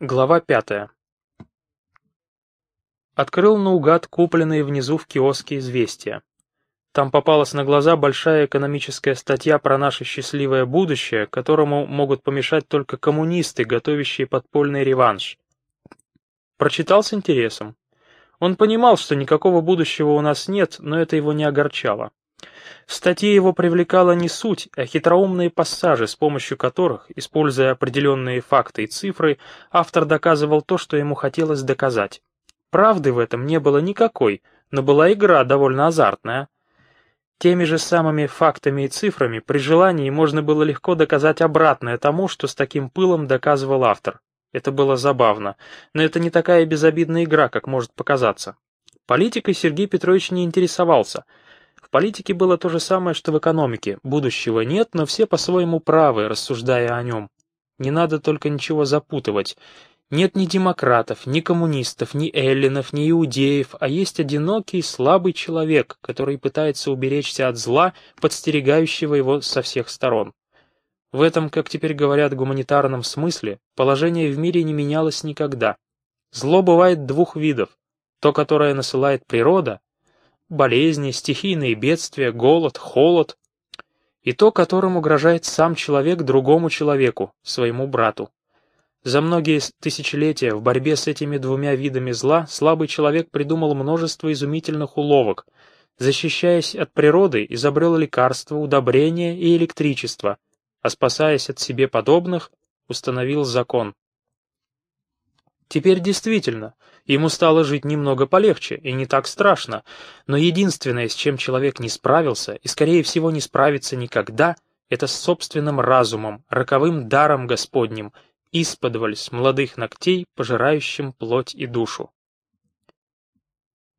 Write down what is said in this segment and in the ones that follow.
Глава пятая. Открыл наугад купленные внизу в киоске известия. Там попалась на глаза большая экономическая статья про наше счастливое будущее, которому могут помешать только коммунисты, готовящие подпольный реванш. Прочитал с интересом. Он понимал, что никакого будущего у нас нет, но это его не огорчало. В статье его привлекала не суть, а хитроумные пассажи, с помощью которых, используя определенные факты и цифры, автор доказывал то, что ему хотелось доказать. Правды в этом не было никакой, но была игра довольно азартная. Теми же самыми фактами и цифрами при желании можно было легко доказать обратное тому, что с таким пылом доказывал автор. Это было забавно, но это не такая безобидная игра, как может показаться. Политикой Сергей Петрович не интересовался – политике было то же самое, что в экономике. Будущего нет, но все по-своему правы, рассуждая о нем. Не надо только ничего запутывать. Нет ни демократов, ни коммунистов, ни эллинов, ни иудеев, а есть одинокий, слабый человек, который пытается уберечься от зла, подстерегающего его со всех сторон. В этом, как теперь говорят, гуманитарном смысле, положение в мире не менялось никогда. Зло бывает двух видов. То, которое насылает природа, болезни, стихийные бедствия, голод, холод. И то, которым угрожает сам человек другому человеку, своему брату. За многие тысячелетия в борьбе с этими двумя видами зла слабый человек придумал множество изумительных уловок. Защищаясь от природы, изобрел лекарства, удобрения и электричество, а спасаясь от себе подобных, установил закон. Теперь действительно, ему стало жить немного полегче и не так страшно, но единственное, с чем человек не справился и, скорее всего, не справится никогда, это с собственным разумом, роковым даром Господним, исподволь с молодых ногтей, пожирающим плоть и душу.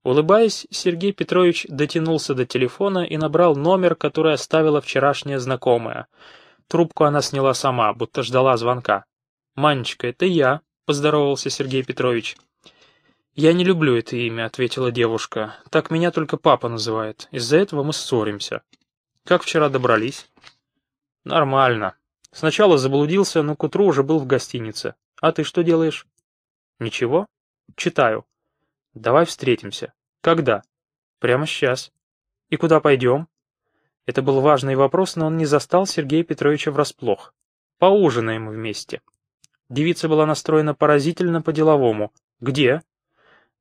Улыбаясь, Сергей Петрович дотянулся до телефона и набрал номер, который оставила вчерашняя знакомая. Трубку она сняла сама, будто ждала звонка. «Манечка, это я», — поздоровался Сергей Петрович. «Я не люблю это имя», — ответила девушка. «Так меня только папа называет. Из-за этого мы ссоримся». «Как вчера добрались?» «Нормально. Сначала заблудился, но к утру уже был в гостинице. А ты что делаешь?» «Ничего. Читаю». «Давай встретимся». «Когда?» «Прямо сейчас». «И куда пойдем?» Это был важный вопрос, но он не застал Сергея Петровича врасплох. «Поужинаем вместе». Девица была настроена поразительно по-деловому. «Где?»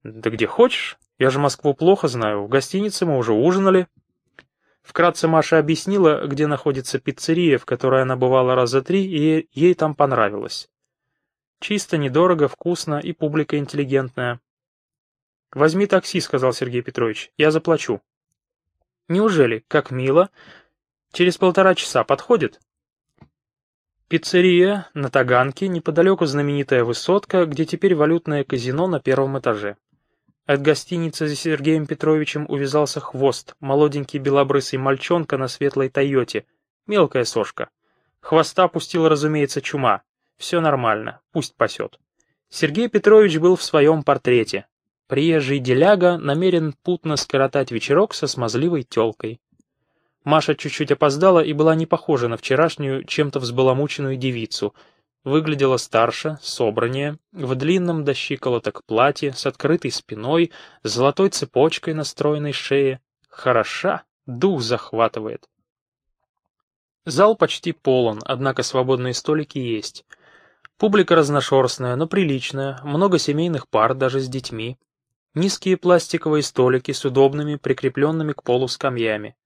«Да где хочешь. Я же Москву плохо знаю. В гостинице мы уже ужинали». Вкратце Маша объяснила, где находится пиццерия, в которой она бывала раза три, и ей там понравилось. Чисто, недорого, вкусно и публика интеллигентная. «Возьми такси», — сказал Сергей Петрович, — «я заплачу». «Неужели? Как мило. Через полтора часа подходит?» Пиццерия на Таганке, неподалеку знаменитая высотка, где теперь валютное казино на первом этаже. От гостиницы за Сергеем Петровичем увязался хвост, молоденький белобрысый мальчонка на светлой Тойоте, мелкая сошка. Хвоста пустила, разумеется, чума. Все нормально, пусть пасет. Сергей Петрович был в своем портрете. Приезжий деляга намерен путно скоротать вечерок со смазливой телкой. Маша чуть-чуть опоздала и была не похожа на вчерашнюю, чем-то взбаламученную девицу. Выглядела старше, собраннее, в длинном до щиколоток платье, с открытой спиной, с золотой цепочкой на стройной шее. Хороша, дух захватывает. Зал почти полон, однако свободные столики есть. Публика разношерстная, но приличная, много семейных пар, даже с детьми. Низкие пластиковые столики с удобными, прикрепленными к полу скамьями.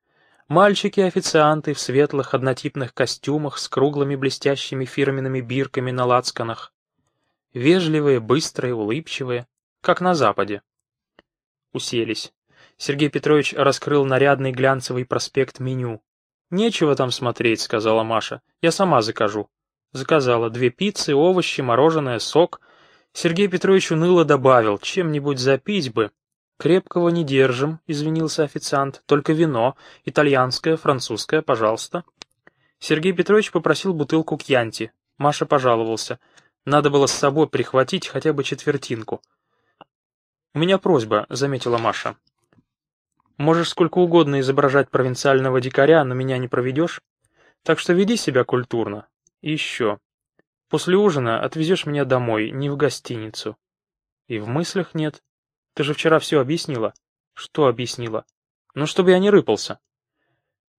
Мальчики-официанты в светлых однотипных костюмах с круглыми блестящими фирменными бирками на лацканах. Вежливые, быстрые, улыбчивые, как на Западе. Уселись. Сергей Петрович раскрыл нарядный глянцевый проспект меню. «Нечего там смотреть», — сказала Маша. «Я сама закажу». Заказала две пиццы, овощи, мороженое, сок. Сергей Петрович уныло добавил, чем-нибудь запить бы. «Крепкого не держим», — извинился официант. «Только вино. Итальянское, французское, пожалуйста». Сергей Петрович попросил бутылку кьянти. Маша пожаловался. Надо было с собой прихватить хотя бы четвертинку. «У меня просьба», — заметила Маша. «Можешь сколько угодно изображать провинциального дикаря, но меня не проведешь. Так что веди себя культурно. И еще. После ужина отвезешь меня домой, не в гостиницу. И в мыслях нет. Ты же вчера все объяснила. Что объяснила? Ну, чтобы я не рыпался.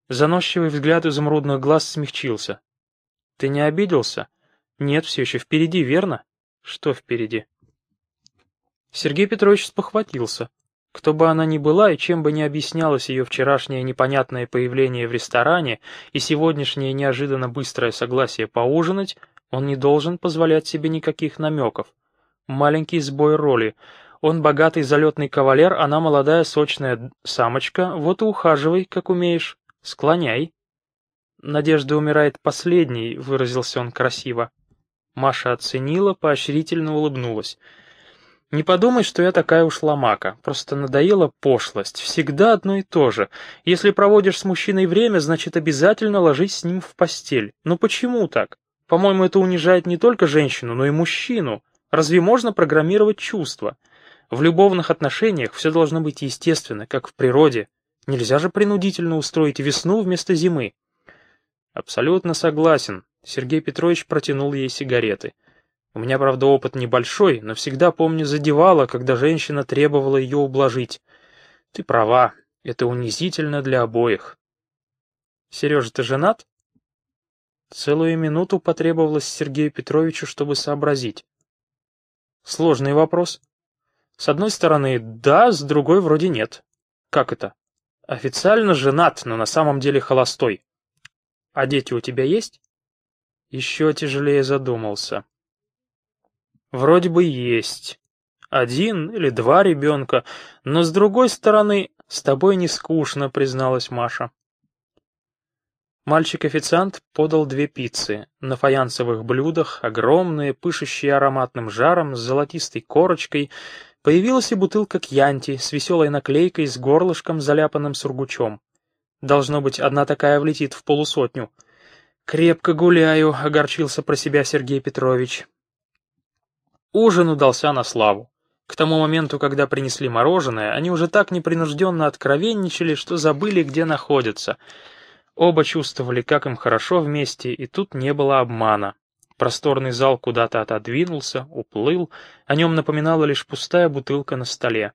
Заносчивый взгляд изумрудных глаз смягчился. Ты не обиделся? Нет, все еще впереди, верно? Что впереди? Сергей Петрович спохватился. Кто бы она ни была и чем бы ни объяснялось ее вчерашнее непонятное появление в ресторане и сегодняшнее неожиданно быстрое согласие поужинать, он не должен позволять себе никаких намеков. Маленький сбой роли. Он богатый залетный кавалер, она молодая сочная самочка, вот и ухаживай, как умеешь. Склоняй. Надежда умирает последней, выразился он красиво. Маша оценила, поощрительно улыбнулась. Не подумай, что я такая уж ломака. Просто надоела пошлость. Всегда одно и то же. Если проводишь с мужчиной время, значит обязательно ложись с ним в постель. Ну почему так? По-моему, это унижает не только женщину, но и мужчину. Разве можно программировать чувства? В любовных отношениях все должно быть естественно, как в природе. Нельзя же принудительно устроить весну вместо зимы. Абсолютно согласен. Сергей Петрович протянул ей сигареты. У меня, правда, опыт небольшой, но всегда, помню, задевало, когда женщина требовала ее ублажить. Ты права, это унизительно для обоих. Сережа, ты женат? Целую минуту потребовалось Сергею Петровичу, чтобы сообразить. Сложный вопрос. С одной стороны, да, с другой вроде нет. Как это? Официально женат, но на самом деле холостой. А дети у тебя есть? Еще тяжелее задумался. Вроде бы есть. Один или два ребенка, но с другой стороны, с тобой не скучно, призналась Маша. Мальчик-официант подал две пиццы, на фаянсовых блюдах, огромные, пышущие ароматным жаром, с золотистой корочкой. Появилась и бутылка кьянти с веселой наклейкой с горлышком, заляпанным сургучом. Должно быть, одна такая влетит в полусотню. «Крепко гуляю», — огорчился про себя Сергей Петрович. Ужин удался на славу. К тому моменту, когда принесли мороженое, они уже так непринужденно откровенничали, что забыли, где находятся — Оба чувствовали, как им хорошо вместе, и тут не было обмана. Просторный зал куда-то отодвинулся, уплыл, о нем напоминала лишь пустая бутылка на столе.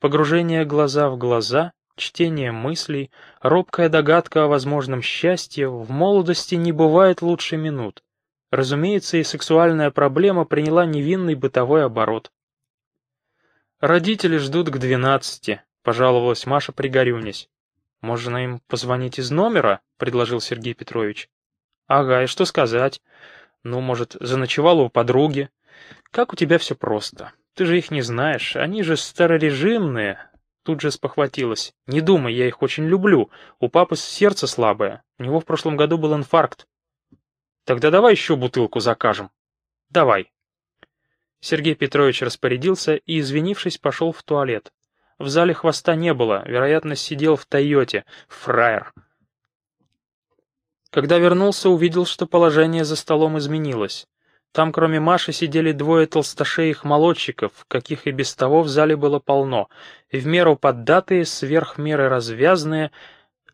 Погружение глаза в глаза, чтение мыслей, робкая догадка о возможном счастье в молодости не бывает лучше минут. Разумеется, и сексуальная проблема приняла невинный бытовой оборот. «Родители ждут к двенадцати», — пожаловалась Маша, пригорюнясь. «Можно им позвонить из номера?» — предложил Сергей Петрович. «Ага, и что сказать? Ну, может, заночевал у подруги? Как у тебя все просто. Ты же их не знаешь, они же старорежимные». Тут же спохватилась. «Не думай, я их очень люблю. У папы сердце слабое. У него в прошлом году был инфаркт». «Тогда давай еще бутылку закажем». «Давай». Сергей Петрович распорядился и, извинившись, пошел в туалет. В зале хвоста не было, вероятно, сидел в Тойоте, фраер. Когда вернулся, увидел, что положение за столом изменилось. Там, кроме Маши, сидели двое толстошеих молодчиков, каких и без того в зале было полно, и в меру поддатые, сверх меры развязные.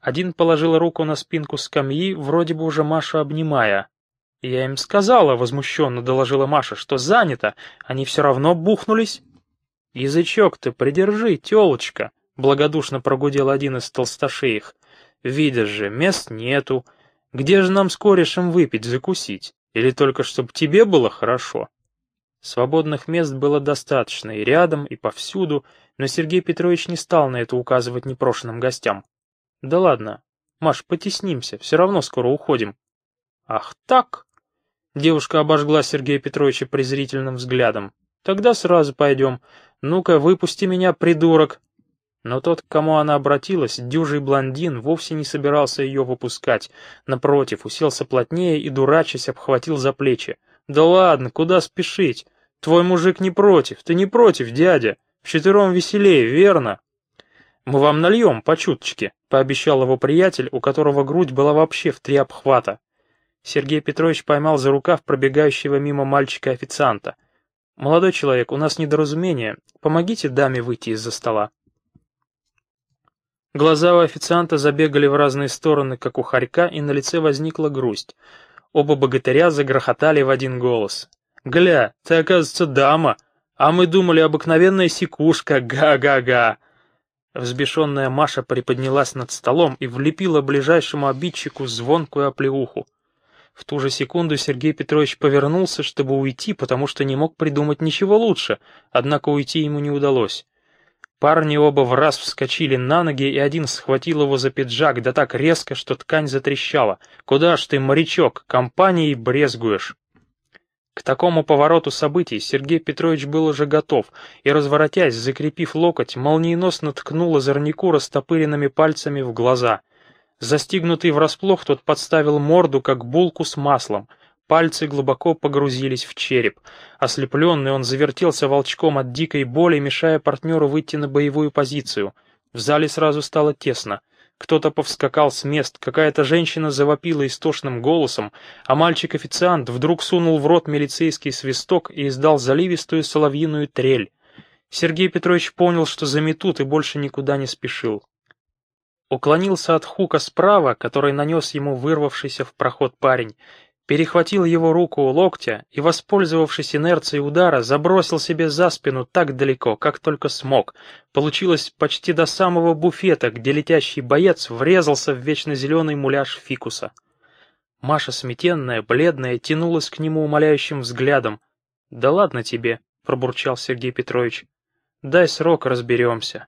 Один положил руку на спинку скамьи, вроде бы уже Машу обнимая. «Я им сказала», — возмущенно доложила Маша, — «что занято. Они все равно бухнулись». «Язычок-то придержи, тёлочка!» — благодушно прогудел один из толстошеих. «Видишь же, мест нету. Где же нам с корешем выпить, закусить? Или только чтоб тебе было хорошо?» Свободных мест было достаточно и рядом, и повсюду, но Сергей Петрович не стал на это указывать непрошенным гостям. «Да ладно, Маш, потеснимся, все равно скоро уходим». «Ах так!» Девушка обожгла Сергея Петровича презрительным взглядом. «Тогда сразу пойдем. «Ну-ка, выпусти меня, придурок!» Но тот, к кому она обратилась, дюжий блондин, вовсе не собирался ее выпускать. Напротив, уселся плотнее и, дурачась, обхватил за плечи. «Да ладно, куда спешить? Твой мужик не против, ты не против, дядя. Вчетвером веселее, верно?» «Мы вам нальем, по чуточке», — пообещал его приятель, у которого грудь была вообще в три обхвата. Сергей Петрович поймал за рукав пробегающего мимо мальчика-официанта — «Молодой человек, у нас недоразумение. Помогите даме выйти из-за стола». Глаза у официанта забегали в разные стороны, как у хорька, и на лице возникла грусть. Оба богатыря загрохотали в один голос. «Гля, ты, оказывается, дама, а мы думали, обыкновенная секушка, га-га-га!» Взбешенная Маша приподнялась над столом и влепила ближайшему обидчику звонкую оплеуху. В ту же секунду Сергей Петрович повернулся, чтобы уйти, потому что не мог придумать ничего лучше, однако уйти ему не удалось. Парни оба в раз вскочили на ноги, и один схватил его за пиджак, да так резко, что ткань затрещала. «Куда ж ты, морячок, компанией брезгуешь?» К такому повороту событий Сергей Петрович был уже готов, и, разворотясь, закрепив локоть, молниеносно ткнул озорнику растопыренными пальцами в глаза. Застигнутый врасплох, тот подставил морду, как булку с маслом. Пальцы глубоко погрузились в череп. Ослепленный он завертелся волчком от дикой боли, мешая партнеру выйти на боевую позицию. В зале сразу стало тесно. Кто-то повскакал с мест, какая-то женщина завопила истошным голосом, а мальчик-официант вдруг сунул в рот милицейский свисток и издал заливистую соловьиную трель. Сергей Петрович понял, что заметут и больше никуда не спешил. Уклонился от хука справа, который нанес ему вырвавшийся в проход парень, перехватил его руку у локтя и, воспользовавшись инерцией удара, забросил себе за спину так далеко, как только смог. Получилось почти до самого буфета, где летящий боец врезался в вечно зеленый муляж фикуса. Маша, сметенная, бледная, тянулась к нему умоляющим взглядом. «Да ладно тебе», — пробурчал Сергей Петрович. «Дай срок, разберемся».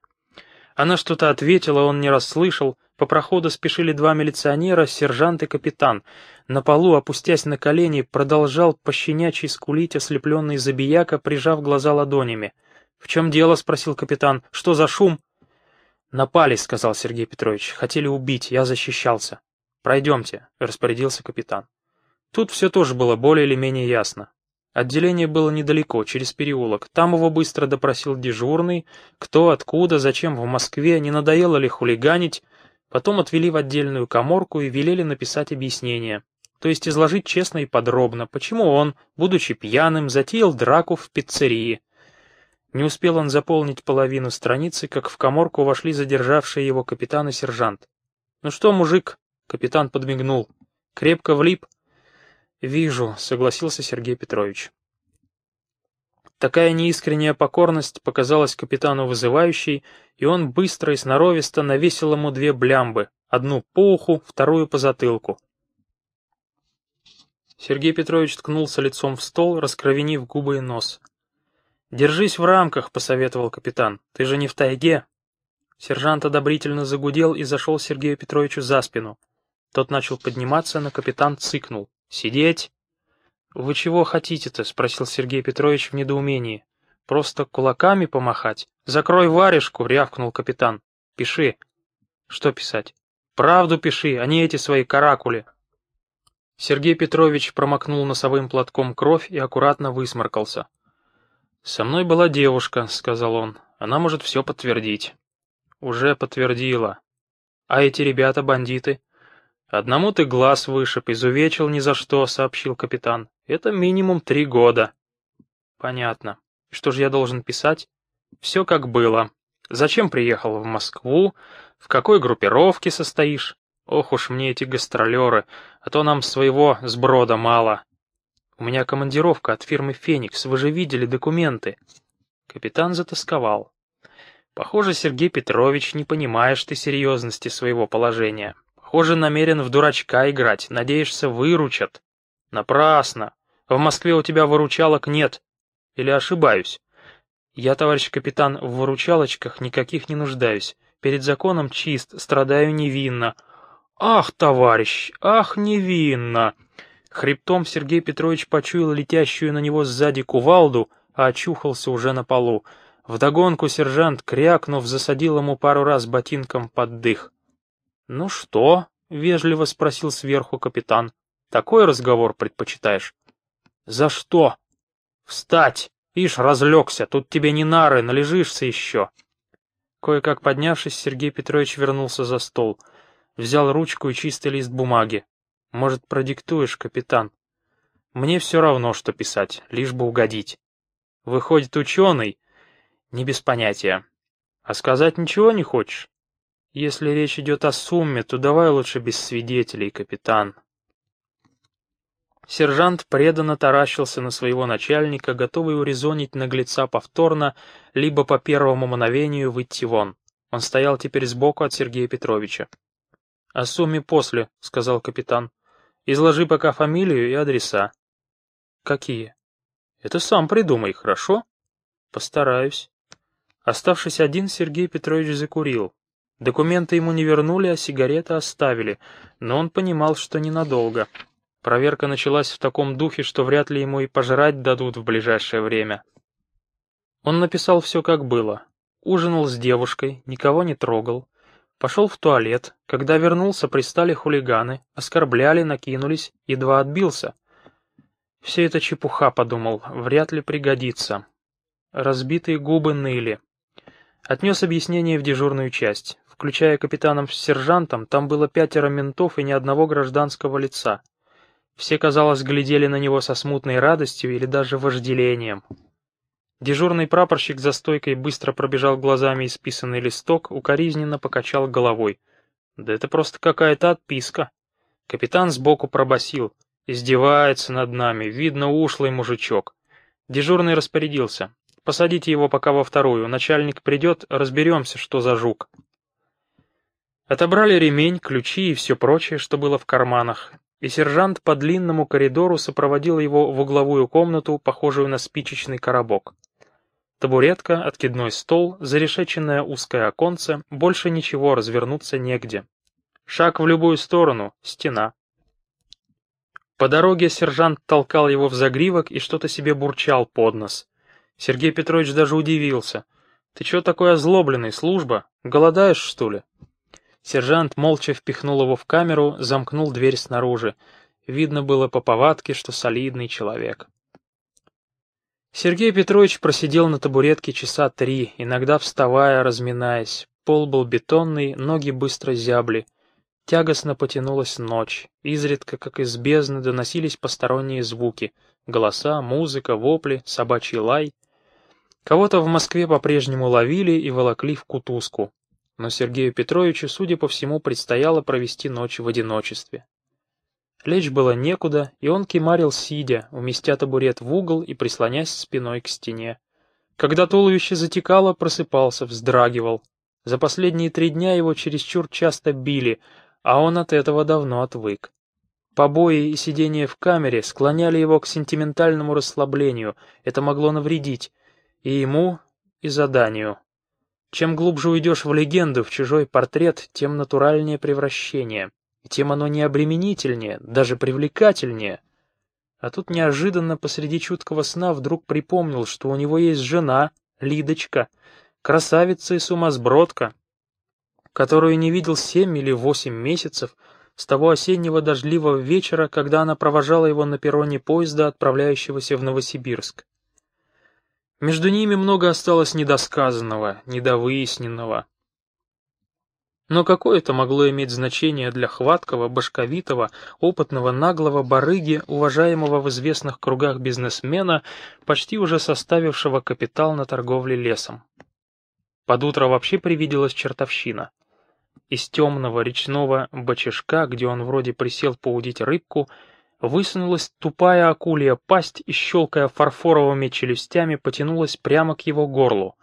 Она что-то ответила, он не расслышал. По проходу спешили два милиционера, сержант и капитан. На полу, опустясь на колени, продолжал пощенячий скулить ослепленный забияка, прижав глаза ладонями. «В чем дело?» — спросил капитан. «Что за шум?» «Напали», — сказал Сергей Петрович. «Хотели убить, я защищался». «Пройдемте», — распорядился капитан. Тут все тоже было более или менее ясно. Отделение было недалеко, через переулок. Там его быстро допросил дежурный, кто, откуда, зачем в Москве, не надоело ли хулиганить. Потом отвели в отдельную коморку и велели написать объяснение. То есть изложить честно и подробно, почему он, будучи пьяным, затеял драку в пиццерии. Не успел он заполнить половину страницы, как в коморку вошли задержавшие его капитан и сержант. «Ну что, мужик?» — капитан подмигнул. «Крепко влип?» «Вижу», — согласился Сергей Петрович. Такая неискренняя покорность показалась капитану вызывающей, и он быстро и сноровисто навесил ему две блямбы, одну по уху, вторую по затылку. Сергей Петрович ткнулся лицом в стол, раскровенив губы и нос. «Держись в рамках», — посоветовал капитан. «Ты же не в тайге». Сержант одобрительно загудел и зашел Сергею Петровичу за спину. Тот начал подниматься, но капитан цыкнул. «Сидеть!» «Вы чего хотите-то?» — спросил Сергей Петрович в недоумении. «Просто кулаками помахать?» «Закрой варежку!» — рявкнул капитан. «Пиши». «Что писать?» «Правду пиши, а не эти свои каракули!» Сергей Петрович промокнул носовым платком кровь и аккуратно высморкался. «Со мной была девушка», — сказал он. «Она может все подтвердить». «Уже подтвердила». «А эти ребята бандиты?» «Одному ты глаз вышиб, изувечил ни за что», — сообщил капитан. «Это минимум три года». «Понятно. Что же я должен писать?» «Все как было. Зачем приехал в Москву? В какой группировке состоишь? Ох уж мне эти гастролеры, а то нам своего сброда мало. У меня командировка от фирмы «Феникс», вы же видели документы». Капитан затасковал. «Похоже, Сергей Петрович, не понимаешь ты серьезности своего положения. Похоже, намерен в дурачка играть, надеешься, выручат. Напрасно. В Москве у тебя выручалок нет. Или ошибаюсь? Я, товарищ капитан, в выручалочках никаких не нуждаюсь. Перед законом чист, страдаю невинно. Ах, товарищ, ах, невинно. Хребтом Сергей Петрович почуял летящую на него сзади кувалду, а очухался уже на полу. Вдогонку сержант, крякнув, засадил ему пару раз ботинком под дых. «Ну что?» — вежливо спросил сверху капитан. «Такой разговор предпочитаешь?» «За что?» «Встать! Ишь, разлегся, тут тебе не нары, належишься еще!» Кое-как поднявшись, Сергей Петрович вернулся за стол. Взял ручку и чистый лист бумаги. «Может, продиктуешь, капитан?» «Мне все равно, что писать, лишь бы угодить». «Выходит, ученый?» «Не без понятия». «А сказать ничего не хочешь?» Если речь идет о сумме, то давай лучше без свидетелей, капитан. Сержант преданно таращился на своего начальника, готовый урезонить наглеца повторно, либо по первому мановению выйти вон. Он стоял теперь сбоку от Сергея Петровича. «О сумме после», — сказал капитан. «Изложи пока фамилию и адреса». «Какие?» «Это сам придумай, хорошо?» «Постараюсь». Оставшись один, Сергей Петрович закурил. Документы ему не вернули, а сигареты оставили, но он понимал, что ненадолго. Проверка началась в таком духе, что вряд ли ему и пожрать дадут в ближайшее время. Он написал все как было. Ужинал с девушкой, никого не трогал. Пошел в туалет. Когда вернулся, пристали хулиганы, оскорбляли, накинулись, едва отбился. Все это чепуха, подумал, вряд ли пригодится. Разбитые губы ныли. Отнес объяснение в дежурную часть. Включая капитаном с сержантом, там было пятеро ментов и ни одного гражданского лица. Все, казалось, глядели на него со смутной радостью или даже вожделением. Дежурный прапорщик за стойкой быстро пробежал глазами исписанный листок, укоризненно покачал головой. «Да это просто какая-то отписка». Капитан сбоку пробасил: «Издевается над нами, видно, ушлый мужичок». Дежурный распорядился. «Посадите его пока во вторую, начальник придет, разберемся, что за жук». Отобрали ремень, ключи и все прочее, что было в карманах, и сержант по длинному коридору сопроводил его в угловую комнату, похожую на спичечный коробок. Табуретка, откидной стол, зарешеченное узкое оконце, больше ничего развернуться негде. Шаг в любую сторону, стена. По дороге сержант толкал его в загривок и что-то себе бурчал под нос. Сергей Петрович даже удивился. «Ты чё такой озлобленный, служба? Голодаешь, что ли?» Сержант молча впихнул его в камеру, замкнул дверь снаружи. Видно было по повадке, что солидный человек. Сергей Петрович просидел на табуретке часа три, иногда вставая, разминаясь. Пол был бетонный, ноги быстро зябли. Тягостно потянулась ночь. Изредка, как из бездны, доносились посторонние звуки. Голоса, музыка, вопли, собачий лай. Кого-то в Москве по-прежнему ловили и волокли в кутузку но Сергею Петровичу, судя по всему, предстояло провести ночь в одиночестве. Лечь было некуда, и он кемарил сидя, уместя табурет в угол и прислонясь спиной к стене. Когда туловище затекало, просыпался, вздрагивал. За последние три дня его чересчур часто били, а он от этого давно отвык. Побои и сидение в камере склоняли его к сентиментальному расслаблению, это могло навредить и ему, и заданию. Чем глубже уйдешь в легенду, в чужой портрет, тем натуральнее превращение. Тем оно необременительнее, даже привлекательнее. А тут неожиданно посреди чуткого сна вдруг припомнил, что у него есть жена, Лидочка, красавица и сумасбродка, которую не видел семь или восемь месяцев, с того осеннего дождливого вечера, когда она провожала его на перроне поезда, отправляющегося в Новосибирск. Между ними много осталось недосказанного, недовыясненного. Но какое это могло иметь значение для хваткого, башковитого, опытного, наглого барыги, уважаемого в известных кругах бизнесмена, почти уже составившего капитал на торговле лесом? Под утро вообще привиделась чертовщина. Из темного речного бочишка, где он вроде присел поудить рыбку, Высунулась тупая акулья пасть и, щелкая фарфоровыми челюстями, потянулась прямо к его горлу.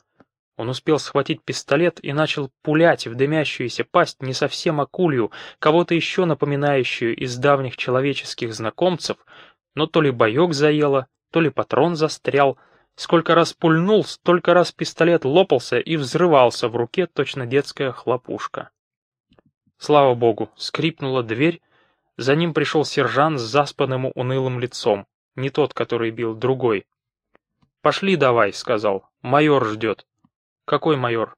Он успел схватить пистолет и начал пулять в дымящуюся пасть не совсем акулью, кого-то еще напоминающую из давних человеческих знакомцев, но то ли боек заело, то ли патрон застрял. Сколько раз пульнул, столько раз пистолет лопался и взрывался в руке точно детская хлопушка. Слава богу, скрипнула дверь, за ним пришел сержант с заспанным унылым лицом. Не тот, который бил, другой. «Пошли давай», — сказал. «Майор ждет». «Какой майор?»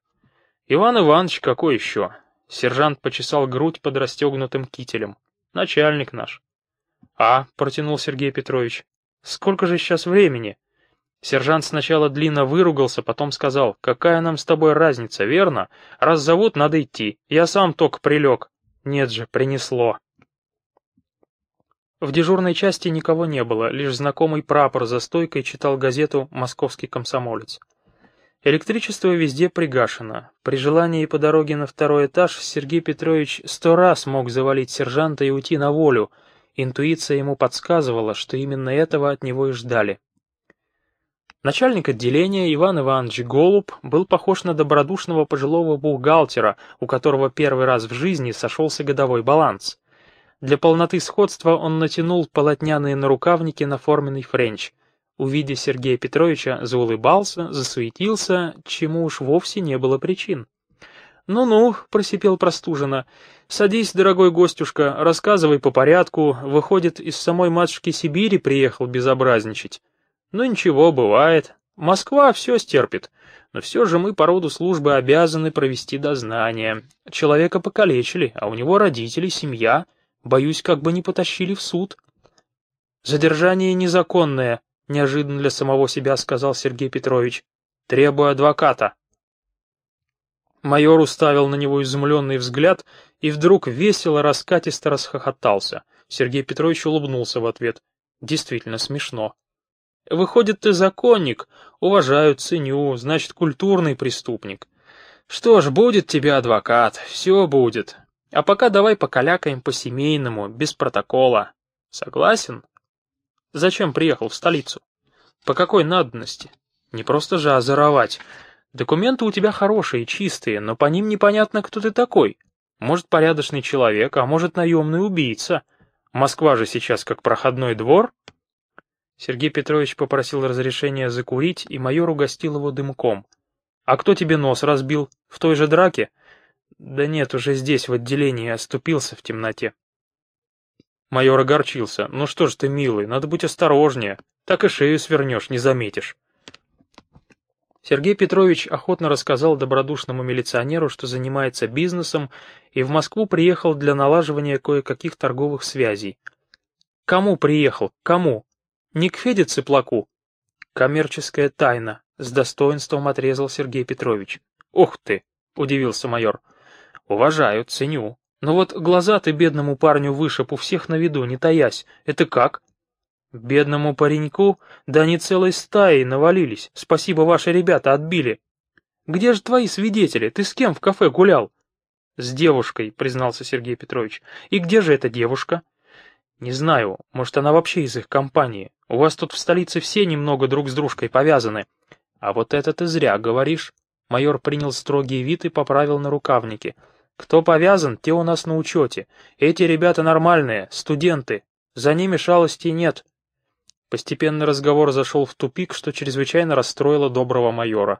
«Иван Иванович, какой еще?» Сержант почесал грудь под расстегнутым кителем. «Начальник наш». «А», — протянул Сергей Петрович, — «сколько же сейчас времени?» Сержант сначала длинно выругался, потом сказал, «Какая нам с тобой разница, верно? Раз зовут, надо идти. Я сам только прилег». «Нет же, принесло». В дежурной части никого не было, лишь знакомый прапор за стойкой читал газету «Московский комсомолец». Электричество везде пригашено. При желании по дороге на второй этаж Сергей Петрович сто раз мог завалить сержанта и уйти на волю, Интуиция ему подсказывала, что именно этого от него и ждали. Начальник отделения Иван Иванович Голуб был похож на добродушного пожилого бухгалтера, у которого первый раз в жизни сошелся годовой баланс. Для полноты сходства он натянул полотняные нарукавники на форменный френч. Увидя Сергея Петровича, заулыбался, засуетился, чему уж вовсе не было причин. «Ну-ну», — просипел простуженно, — «садись, дорогой гостюшка, рассказывай по порядку, выходит, из самой матушки Сибири приехал безобразничать». «Ну ничего, бывает. Москва все стерпит. Но все же мы по роду службы обязаны провести дознание. Человека покалечили, а у него родители, семья. Боюсь, как бы не потащили в суд». «Задержание незаконное», — неожиданно для самого себя сказал Сергей Петрович. «Требую адвоката». Майор уставил на него изумленный взгляд и вдруг весело раскатисто расхохотался. Сергей Петрович улыбнулся в ответ. Действительно смешно. Выходит, ты законник. Уважаю, ценю, значит, культурный преступник. Что ж, будет тебе адвокат, все будет. А пока давай покалякаем по-семейному, без протокола. Согласен? Зачем приехал в столицу? По какой надобности? Не просто же озоровать. Документы у тебя хорошие, чистые, но по ним непонятно, кто ты такой. Может, порядочный человек, а может, наемный убийца. Москва же сейчас как проходной двор. Сергей Петрович попросил разрешения закурить, и майор угостил его дымком. «А кто тебе нос разбил? В той же драке?» «Да нет, уже здесь, в отделении, оступился в темноте». Майор огорчился. «Ну что ж ты, милый, надо быть осторожнее. Так и шею свернешь, не заметишь». Сергей Петрович охотно рассказал добродушному милиционеру, что занимается бизнесом, и в Москву приехал для налаживания кое-каких торговых связей. «Кому приехал? Кому?» Не к Феде Цыплаку. Коммерческая тайна, с достоинством отрезал Сергей Петрович. Ух ты, удивился майор. Уважаю, ценю. Но вот глаза ты бедному парню вышиб у всех на виду, не таясь. Это как? Бедному пареньку? Да они целой стаей навалились. Спасибо, ваши ребята отбили. Где же твои свидетели? Ты с кем в кафе гулял? С девушкой, признался Сергей Петрович. И где же эта девушка? Не знаю, может она вообще из их компании. У вас тут в столице все немного друг с дружкой повязаны. А вот это ты зря говоришь. Майор принял строгий вид и поправил на рукавнике. Кто повязан, те у нас на учете. Эти ребята нормальные, студенты. За ними шалостей нет. Постепенно разговор зашел в тупик, что чрезвычайно расстроило доброго майора.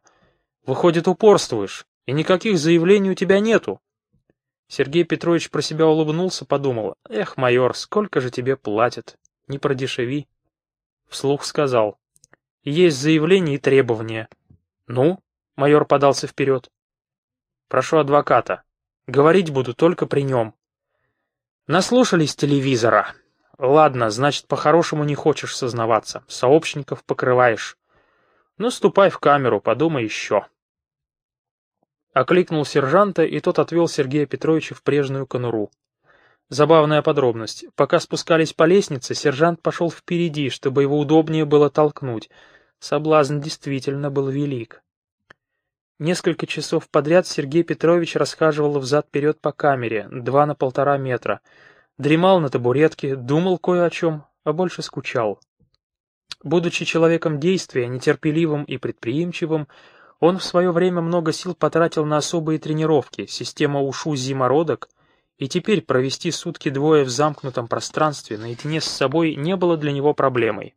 Выходит, упорствуешь, и никаких заявлений у тебя нету. Сергей Петрович про себя улыбнулся, подумал, «Эх, майор, сколько же тебе платят? Не продешеви». Вслух сказал, «Есть заявление и требования». «Ну?» — майор подался вперед. «Прошу адвоката. Говорить буду только при нем». «Наслушались телевизора. Ладно, значит, по-хорошему не хочешь сознаваться. Сообщников покрываешь. Ну, ступай в камеру, подумай еще». Окликнул сержанта, и тот отвел Сергея Петровича в прежнюю конуру. Забавная подробность. Пока спускались по лестнице, сержант пошел впереди, чтобы его удобнее было толкнуть. Соблазн действительно был велик. Несколько часов подряд Сергей Петрович расхаживал взад-вперед по камере, два на полтора метра. Дремал на табуретке, думал кое о чем, а больше скучал. Будучи человеком действия, нетерпеливым и предприимчивым, он в свое время много сил потратил на особые тренировки, система ушу зимородок, и теперь провести сутки двое в замкнутом пространстве наедине с собой не было для него проблемой.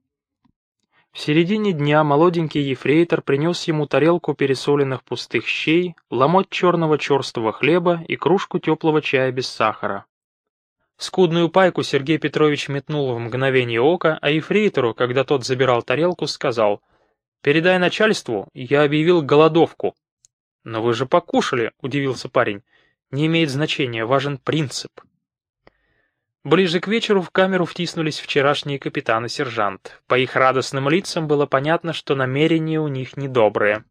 В середине дня молоденький ефрейтор принес ему тарелку пересоленных пустых щей, ломоть черного черствого хлеба и кружку теплого чая без сахара. Скудную пайку Сергей Петрович метнул в мгновение ока, а ефрейтору, когда тот забирал тарелку, сказал — Передай начальству, я объявил голодовку. Но вы же покушали, удивился парень. Не имеет значения, важен принцип. Ближе к вечеру в камеру втиснулись вчерашние капитан и сержант. По их радостным лицам было понятно, что намерения у них недобрые.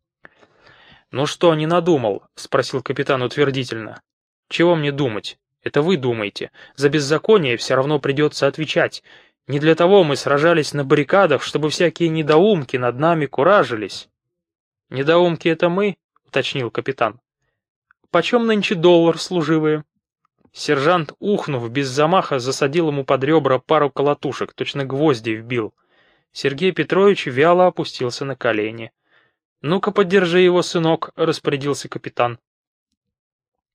«Ну что, не надумал?» — спросил капитан утвердительно. «Чего мне думать? Это вы думаете. За беззаконие все равно придется отвечать. Не для того мы сражались на баррикадах, чтобы всякие недоумки над нами куражились. Недоумки это мы, уточнил капитан. Почем нынче доллар, служивые? Сержант, ухнув без замаха, засадил ему под ребра пару колотушек, точно гвозди вбил. Сергей Петрович вяло опустился на колени. «Ну-ка, поддержи его, сынок», — распорядился капитан.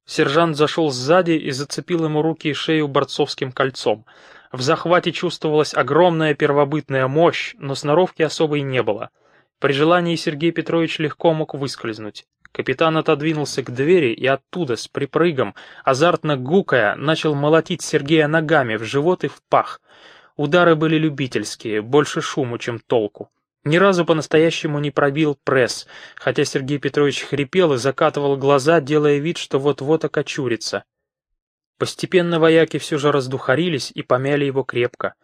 Сержант зашел сзади и зацепил ему руки и шею борцовским кольцом. В захвате чувствовалась огромная первобытная мощь, но сноровки особой не было. При желании Сергей Петрович легко мог выскользнуть. Капитан отодвинулся к двери и оттуда, с припрыгом, азартно гукая, начал молотить Сергея ногами в живот и в пах. Удары были любительские, больше шуму, чем толку. Ни разу по-настоящему не пробил пресс, хотя Сергей Петрович хрипел и закатывал глаза, делая вид, что вот-вот окочурится. Постепенно вояки все же раздухарились и помяли его крепко.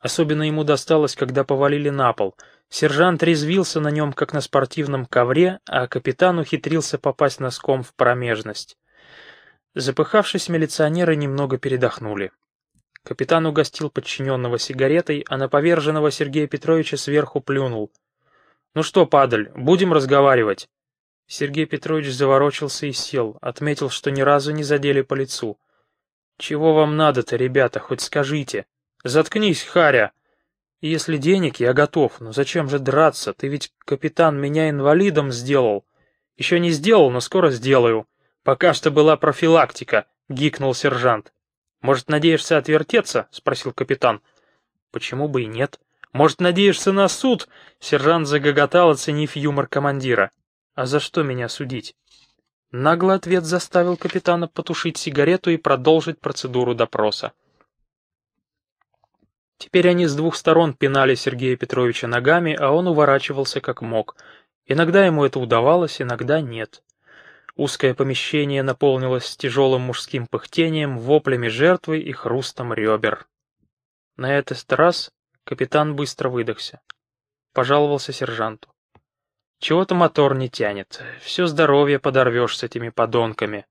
Особенно ему досталось, когда повалили на пол. Сержант резвился на нем, как на спортивном ковре, а капитан ухитрился попасть носком в промежность. Запыхавшись, милиционеры немного передохнули. Капитан угостил подчиненного сигаретой, а на поверженного Сергея Петровича сверху плюнул. «Ну что, падаль, будем разговаривать?» Сергей Петрович заворочился и сел, отметил, что ни разу не задели по лицу. «Чего вам надо-то, ребята, хоть скажите?» «Заткнись, Харя!» «Если денег, я готов, но зачем же драться? Ты ведь, капитан, меня инвалидом сделал». «Еще не сделал, но скоро сделаю. Пока что была профилактика», — гикнул сержант. «Может, надеешься отвертеться?» — спросил капитан. «Почему бы и нет? Может, надеешься на суд?» Сержант загоготал, оценив юмор командира. «А за что меня судить?» Наглый ответ заставил капитана потушить сигарету и продолжить процедуру допроса. Теперь они с двух сторон пинали Сергея Петровича ногами, а он уворачивался как мог. Иногда ему это удавалось, иногда нет. Узкое помещение наполнилось тяжелым мужским пыхтением, воплями жертвы и хрустом ребер. На этот раз капитан быстро выдохся. Пожаловался сержанту. «Чего-то мотор не тянет. Все здоровье подорвешь с этими подонками.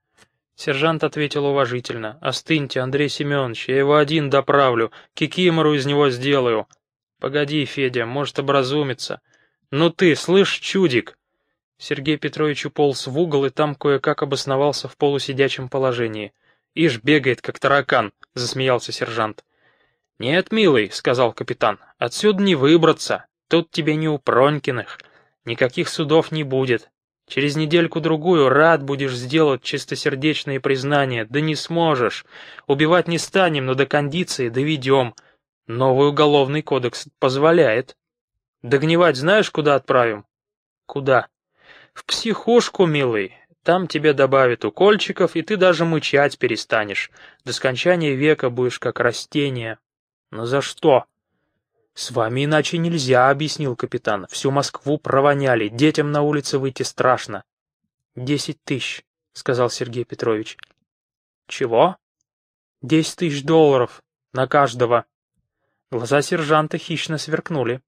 Сержант ответил уважительно. «Остыньте, Андрей Семенович, я его один доправлю, кикимору из него сделаю». «Погоди, Федя, может образумиться». «Ну ты, слышь, чудик!» Сергей Петрович уполз в угол и там кое-как обосновался в полусидячем положении. «Ишь, бегает, как таракан», — засмеялся сержант. «Нет, милый», — сказал капитан, — «отсюда не выбраться. Тут тебе не у Пронькиных. Никаких судов не будет. Через недельку-другую рад будешь сделать чистосердечные признания, да не сможешь. Убивать не станем, но до кондиции доведем. Новый уголовный кодекс позволяет. Догнивать знаешь, куда отправим? Куда? В психушку, милый. Там тебе добавят укольчиков, и ты даже мычать перестанешь. До скончания века будешь как растение. Но за что? «С вами иначе нельзя», — объяснил капитан. «Всю Москву провоняли, детям на улице выйти страшно». «Десять тысяч», — сказал Сергей Петрович. «Чего?» «Десять тысяч долларов. На каждого». Глаза сержанта хищно сверкнули.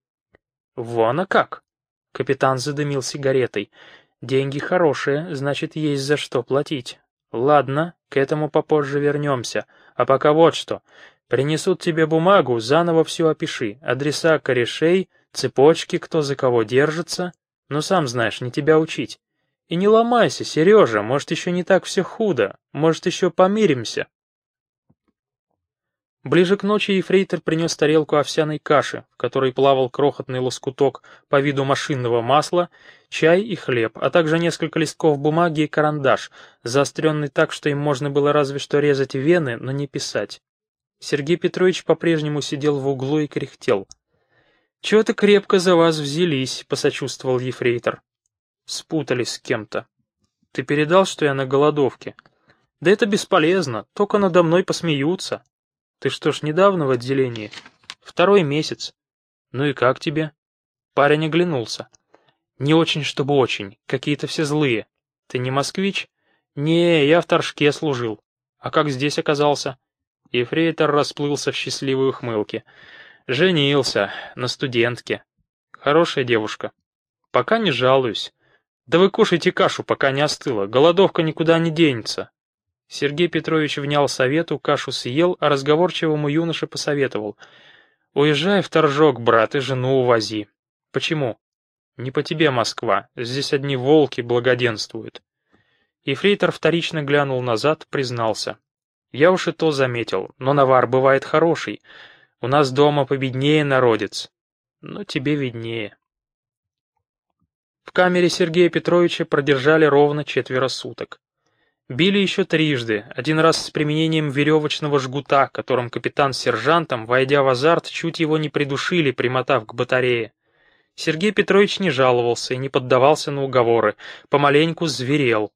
«Вон а как!» Капитан задымил сигаретой. «Деньги хорошие, значит, есть за что платить. Ладно, к этому попозже вернемся. А пока вот что. Принесут тебе бумагу, заново все опиши, адреса корешей, цепочки, кто за кого держится. Но сам знаешь, не тебя учить. И не ломайся, Сережа, может, еще не так все худо, может, еще помиримся. Ближе к ночи ефрейтор принес тарелку овсяной каши, в которой плавал крохотный лоскуток по виду машинного масла, чай и хлеб, а также несколько листков бумаги и карандаш, заостренный так, что им можно было разве что резать вены, но не писать. Сергей Петрович по-прежнему сидел в углу и кряхтел. «Чего-то крепко за вас взялись», — посочувствовал ефрейтор. «Спутались с кем-то. Ты передал, что я на голодовке?» «Да это бесполезно, только надо мной посмеются». «Ты что ж, недавно в отделении?» «Второй месяц». «Ну и как тебе?» Парень оглянулся. «Не очень, чтобы очень. Какие-то все злые. Ты не москвич?» «Не, я в Торжке служил. А как здесь оказался?» Ефрейтор расплылся в счастливой ухмылке. «Женился. На студентке. Хорошая девушка. Пока не жалуюсь. Да вы кушайте кашу, пока не остыла. Голодовка никуда не денется». Сергей Петрович внял совету, кашу съел, а разговорчивому юноше посоветовал. «Уезжай в Торжок, брат, и жену увози». «Почему?» «Не по тебе, Москва. Здесь одни волки благоденствуют». Ефрейтор вторично глянул назад, признался. Я уж и то заметил, но навар бывает хороший. У нас дома победнее народец. Но тебе виднее. В камере Сергея Петровича продержали ровно четверо суток. Били еще трижды, один раз с применением веревочного жгута, которым капитан с сержантом, войдя в азарт, чуть его не придушили, примотав к батарее. Сергей Петрович не жаловался и не поддавался на уговоры, помаленьку зверел.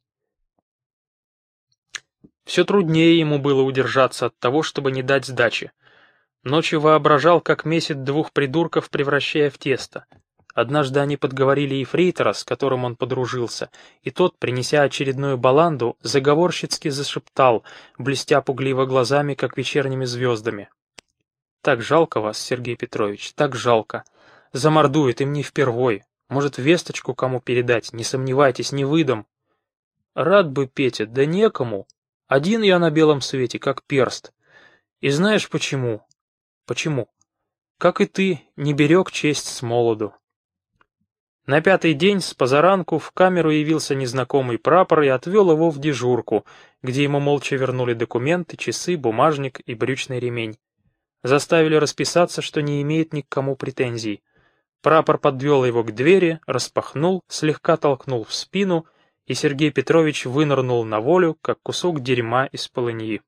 Все труднее ему было удержаться от того, чтобы не дать сдачи. Ночью воображал, как месяц двух придурков, превращая в тесто. Однажды они подговорили ефрейтора, с которым он подружился, и тот, принеся очередную баланду, заговорщицки зашептал, блестя пугливо глазами, как вечерними звездами. «Так жалко вас, Сергей Петрович, так жалко. Замордует им не впервой. Может, весточку кому передать, не сомневайтесь, не выдам». «Рад бы, Петя, да некому. Один я на белом свете, как перст. И знаешь почему? Почему? Как и ты, не берег честь с молоду». На пятый день с позаранку в камеру явился незнакомый прапор и отвел его в дежурку, где ему молча вернули документы, часы, бумажник и брючный ремень. Заставили расписаться, что не имеет ни к кому претензий. Прапор подвел его к двери, распахнул, слегка толкнул в спину, и Сергей Петрович вынырнул на волю, как кусок дерьма из полыньи.